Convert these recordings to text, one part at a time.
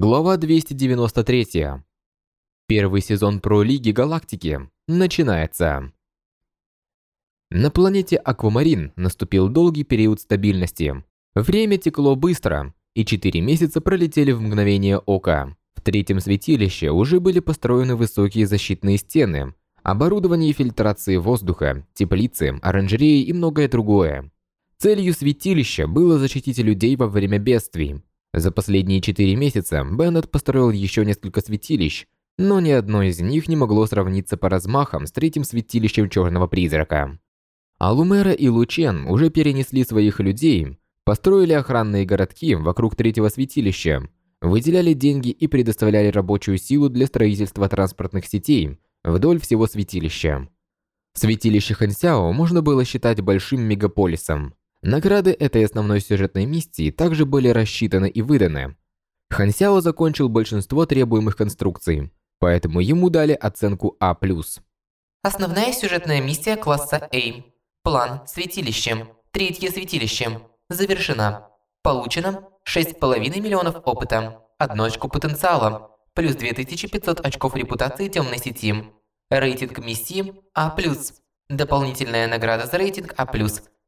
Глава 293. Первый сезон Про Лиги Галактики начинается. На планете Аквамарин наступил долгий период стабильности. Время текло быстро, и 4 месяца пролетели в мгновение ока. В третьем святилище уже были построены высокие защитные стены, оборудование фильтрации воздуха, теплицы, оранжереи и многое другое. Целью святилища было защитить людей во время бедствий. За последние четыре месяца Беннет построил еще несколько святилищ, но ни одно из них не могло сравниться по размахам с третьим святилищем Черного Призрака. А Лумера и Лучен уже перенесли своих людей, построили охранные городки вокруг третьего святилища, выделяли деньги и предоставляли рабочую силу для строительства транспортных сетей вдоль всего святилища. Святилище Хансяо можно было считать большим мегаполисом. Награды этой основной сюжетной миссии также были рассчитаны и выданы. Хан Сяо закончил большинство требуемых конструкций, поэтому ему дали оценку А+. Основная сюжетная миссия класса A. План святилище. Третье святилище. Завершена. Получено 6,5 миллионов опыта, 1 очко потенциала, плюс 2500 очков репутации темной сети. Рейтинг миссии А+. Дополнительная награда за рейтинг А+.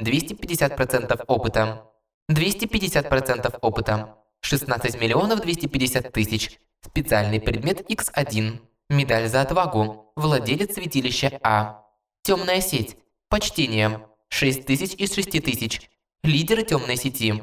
250% опыта. 250% опыта. 16 миллионов 250 тысяч. Специальный предмет X1. Медаль за отвагу. Владелец святилища А. Темная сеть. Почтение. 6 тысяч из 6 тысяч. Лидер темной сети.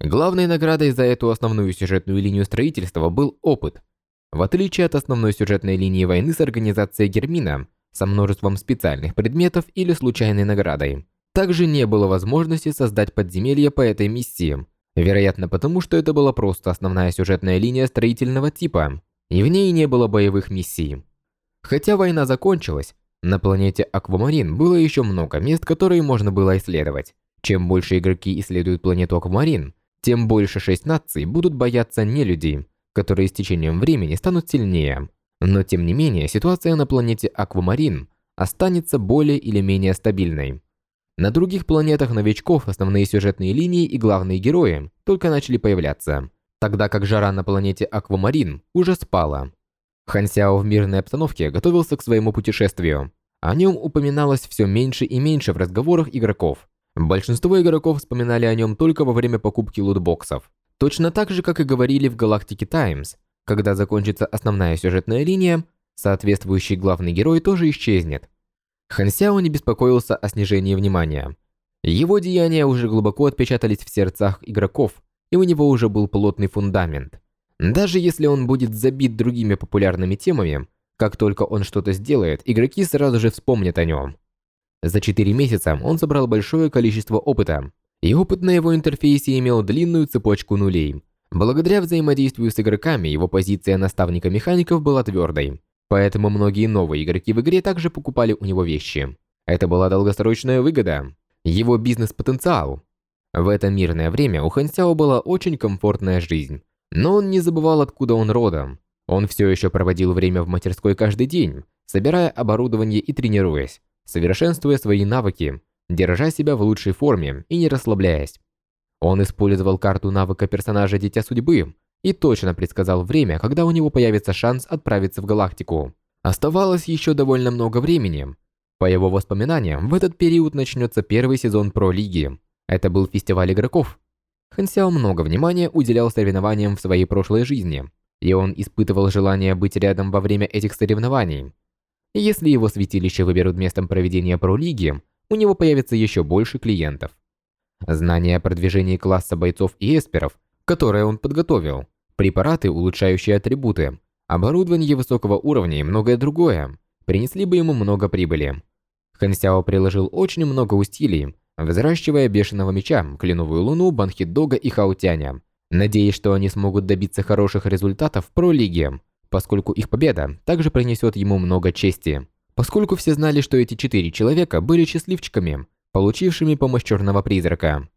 Главной наградой за эту основную сюжетную линию строительства был опыт. В отличие от основной сюжетной линии войны с организацией Гермина, со множеством специальных предметов или случайной наградой. Также не было возможности создать подземелье по этой миссии. Вероятно, потому что это была просто основная сюжетная линия строительного типа, и в ней не было боевых миссий. Хотя война закончилась, на планете Аквамарин было еще много мест, которые можно было исследовать. Чем больше игроки исследуют планету Аквамарин, тем больше шесть наций будут бояться не людей, которые с течением времени станут сильнее. Но тем не менее, ситуация на планете Аквамарин останется более или менее стабильной. На других планетах новичков основные сюжетные линии и главные герои только начали появляться, тогда как жара на планете Аквамарин уже спала. Хан Сяо в мирной обстановке готовился к своему путешествию. О нем упоминалось все меньше и меньше в разговорах игроков. Большинство игроков вспоминали о нем только во время покупки лутбоксов. Точно так же, как и говорили в Галактике Таймс, когда закончится основная сюжетная линия, соответствующий главный герой тоже исчезнет. Хан не беспокоился о снижении внимания. Его деяния уже глубоко отпечатались в сердцах игроков, и у него уже был плотный фундамент. Даже если он будет забит другими популярными темами, как только он что-то сделает, игроки сразу же вспомнят о нем. За 4 месяца он собрал большое количество опыта, и опыт на его интерфейсе имел длинную цепочку нулей. Благодаря взаимодействию с игроками, его позиция наставника механиков была твердой. Поэтому многие новые игроки в игре также покупали у него вещи. Это была долгосрочная выгода. Его бизнес-потенциал. В это мирное время у Хан Сяо была очень комфортная жизнь. Но он не забывал, откуда он родом. Он все еще проводил время в мастерской каждый день, собирая оборудование и тренируясь, совершенствуя свои навыки, держа себя в лучшей форме и не расслабляясь. Он использовал карту навыка персонажа Дитя Судьбы, и точно предсказал время, когда у него появится шанс отправиться в галактику. Оставалось еще довольно много времени. По его воспоминаниям, в этот период начнется первый сезон Про-лиги. Это был фестиваль игроков. Хан Сяо много внимания уделял соревнованиям в своей прошлой жизни, и он испытывал желание быть рядом во время этих соревнований. Если его святилище выберут местом проведения Про-лиги, у него появится еще больше клиентов. Знания о продвижении класса бойцов и эсперов которое он подготовил, препараты, улучшающие атрибуты, оборудование высокого уровня и многое другое, принесли бы ему много прибыли. Хан Сяо приложил очень много усилий, взращивая бешеного меча, кленовую луну, банхиддога и хаутяня, надеясь, что они смогут добиться хороших результатов в про-лиге, поскольку их победа также принесет ему много чести. Поскольку все знали, что эти четыре человека были счастливчиками, получившими помощь Черного Призрака.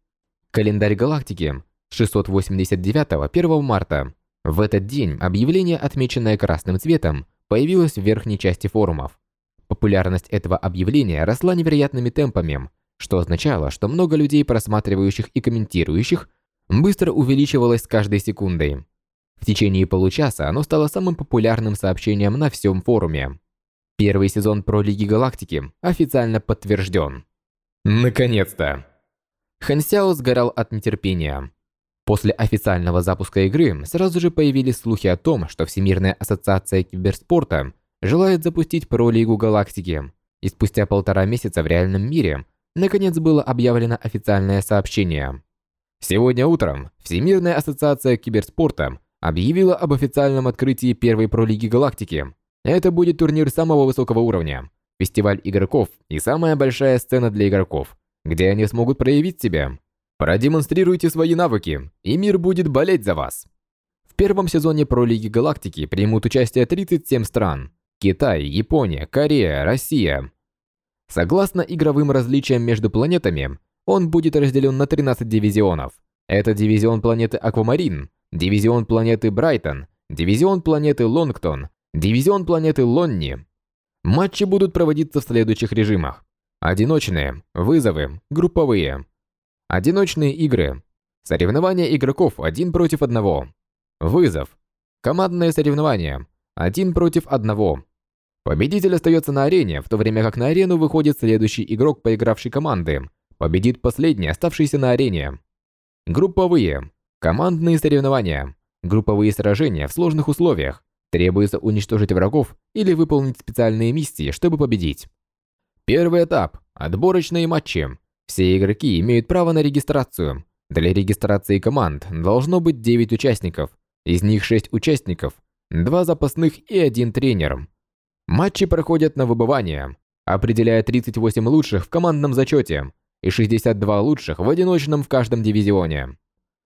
Календарь галактики 689 1 марта. В этот день объявление, отмеченное красным цветом, появилось в верхней части форумов. Популярность этого объявления росла невероятными темпами, что означало, что много людей, просматривающих и комментирующих, быстро увеличивалось с каждой секундой. В течение получаса оно стало самым популярным сообщением на всем форуме. Первый сезон Про Лиги Галактики официально подтвержден. Наконец-то! Хэн Сяо сгорал от нетерпения. После официального запуска игры сразу же появились слухи о том, что Всемирная ассоциация киберспорта желает запустить Про-лигу Галактики. И спустя полтора месяца в реальном мире наконец было объявлено официальное сообщение. Сегодня утром Всемирная ассоциация киберспорта объявила об официальном открытии первой Про-лиги Галактики. Это будет турнир самого высокого уровня, фестиваль игроков и самая большая сцена для игроков, где они смогут проявить себя. Продемонстрируйте свои навыки, и мир будет болеть за вас. В первом сезоне Про Лиги Галактики примут участие 37 стран. Китай, Япония, Корея, Россия. Согласно игровым различиям между планетами, он будет разделен на 13 дивизионов. Это дивизион планеты Аквамарин, дивизион планеты Брайтон, дивизион планеты Лонгтон, дивизион планеты Лонни. Матчи будут проводиться в следующих режимах. Одиночные, вызовы, групповые. Одиночные игры. Соревнования игроков один против одного. Вызов. Командное соревнование. Один против одного. Победитель остается на арене, в то время как на арену выходит следующий игрок поигравшей команды. Победит последний, оставшийся на арене. Групповые. Командные соревнования. Групповые сражения в сложных условиях. Требуется уничтожить врагов или выполнить специальные миссии, чтобы победить. Первый этап. Отборочные матчи. Все игроки имеют право на регистрацию. Для регистрации команд должно быть 9 участников. Из них 6 участников, 2 запасных и 1 тренер. Матчи проходят на выбывание, определяя 38 лучших в командном зачете и 62 лучших в одиночном в каждом дивизионе.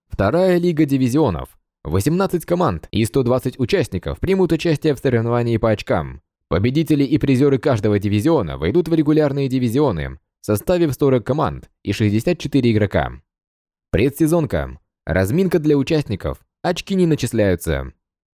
Вторая лига дивизионов. 18 команд и 120 участников примут участие в соревновании по очкам. Победители и призеры каждого дивизиона войдут в регулярные дивизионы, составив 40 команд и 64 игрока. Предсезонка. Разминка для участников. Очки не начисляются.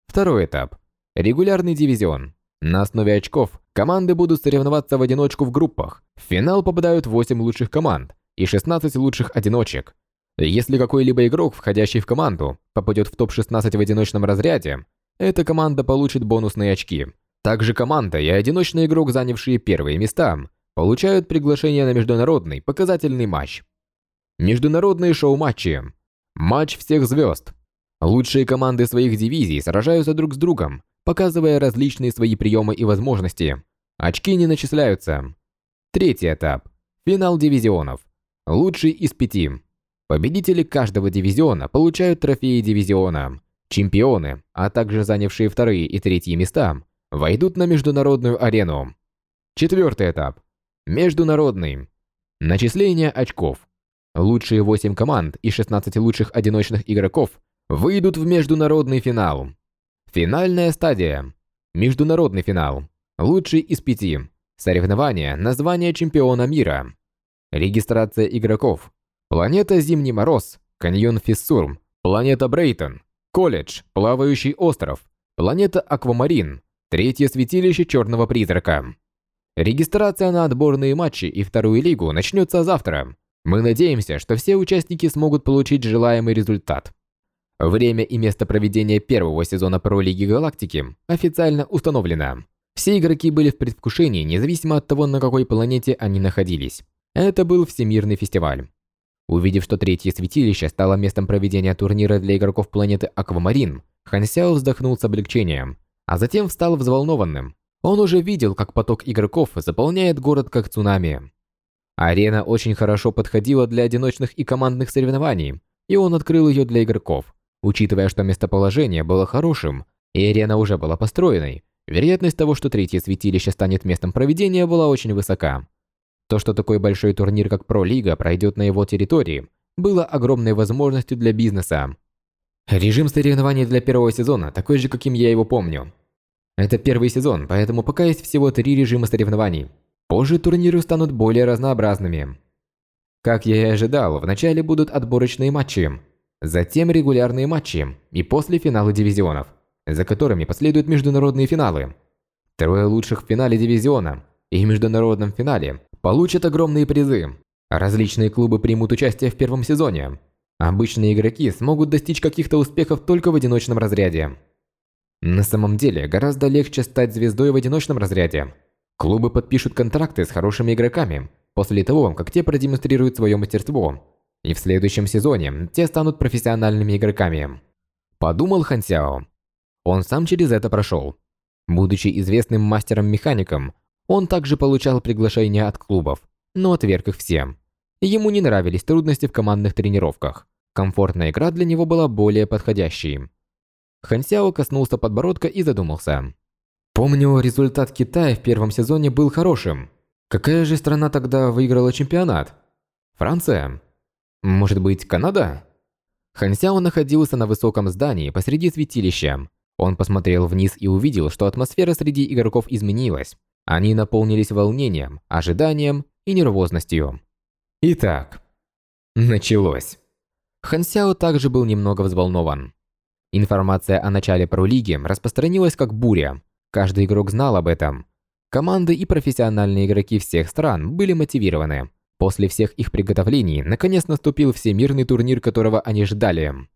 Второй этап. Регулярный дивизион. На основе очков команды будут соревноваться в одиночку в группах. В финал попадают 8 лучших команд и 16 лучших одиночек. Если какой-либо игрок, входящий в команду, попадет в топ-16 в одиночном разряде, эта команда получит бонусные очки. Также команда и одиночный игрок, занявшие первые места, получают приглашение на международный показательный матч. Международные шоу-матчи. Матч всех звезд. Лучшие команды своих дивизий сражаются друг с другом, показывая различные свои приемы и возможности. Очки не начисляются. Третий этап. Финал дивизионов. Лучший из пяти. Победители каждого дивизиона получают трофеи дивизиона. Чемпионы, а также занявшие вторые и третьи места, войдут на международную арену. Четвертый этап. Международный. Начисление очков. Лучшие 8 команд и 16 лучших одиночных игроков выйдут в международный финал. Финальная стадия. Международный финал. Лучший из пяти. Соревнование название чемпиона мира. Регистрация игроков. Планета Зимний Мороз, каньон Фиссурм, планета Брейтон, колледж, плавающий остров, планета Аквамарин, третье святилище Черного Призрака. Регистрация на отборные матчи и вторую лигу начнется завтра. Мы надеемся, что все участники смогут получить желаемый результат. Время и место проведения первого сезона Про Лиги Галактики официально установлено. Все игроки были в предвкушении, независимо от того, на какой планете они находились. Это был Всемирный фестиваль. Увидев, что третье святилище стало местом проведения турнира для игроков планеты Аквамарин, Хан Сяо вздохнул с облегчением, а затем встал взволнованным. Он уже видел, как поток игроков заполняет город как цунами. Арена очень хорошо подходила для одиночных и командных соревнований, и он открыл ее для игроков. Учитывая, что местоположение было хорошим, и арена уже была построенной, вероятность того, что третье святилище станет местом проведения, была очень высока. То, что такой большой турнир, как Про-лига, пройдет на его территории, было огромной возможностью для бизнеса. Режим соревнований для первого сезона такой же, каким я его помню. Это первый сезон, поэтому пока есть всего три режима соревнований. Позже турниры станут более разнообразными. Как я и ожидал, вначале будут отборочные матчи, затем регулярные матчи и после финала дивизионов, за которыми последуют международные финалы. Трое лучших в финале дивизиона и в международном финале получат огромные призы. Различные клубы примут участие в первом сезоне. Обычные игроки смогут достичь каких-то успехов только в одиночном разряде. На самом деле, гораздо легче стать звездой в одиночном разряде. Клубы подпишут контракты с хорошими игроками после того, как те продемонстрируют свое мастерство, и в следующем сезоне те станут профессиональными игроками. Подумал Хан Сяо. Он сам через это прошел. Будучи известным мастером-механиком, он также получал приглашения от клубов, но отверг их все. Ему не нравились трудности в командных тренировках. Комфортная игра для него была более подходящей. Хан Сяо коснулся подбородка и задумался. Помню, результат Китая в первом сезоне был хорошим. Какая же страна тогда выиграла чемпионат? Франция? Может быть, Канада? Хан Сяо находился на высоком здании посреди святилища. Он посмотрел вниз и увидел, что атмосфера среди игроков изменилась. Они наполнились волнением, ожиданием и нервозностью. Итак, началось. Хан Сяо также был немного взволнован. Информация о начале Про-лиги распространилась как буря. Каждый игрок знал об этом. Команды и профессиональные игроки всех стран были мотивированы. После всех их приготовлений, наконец наступил всемирный турнир, которого они ждали.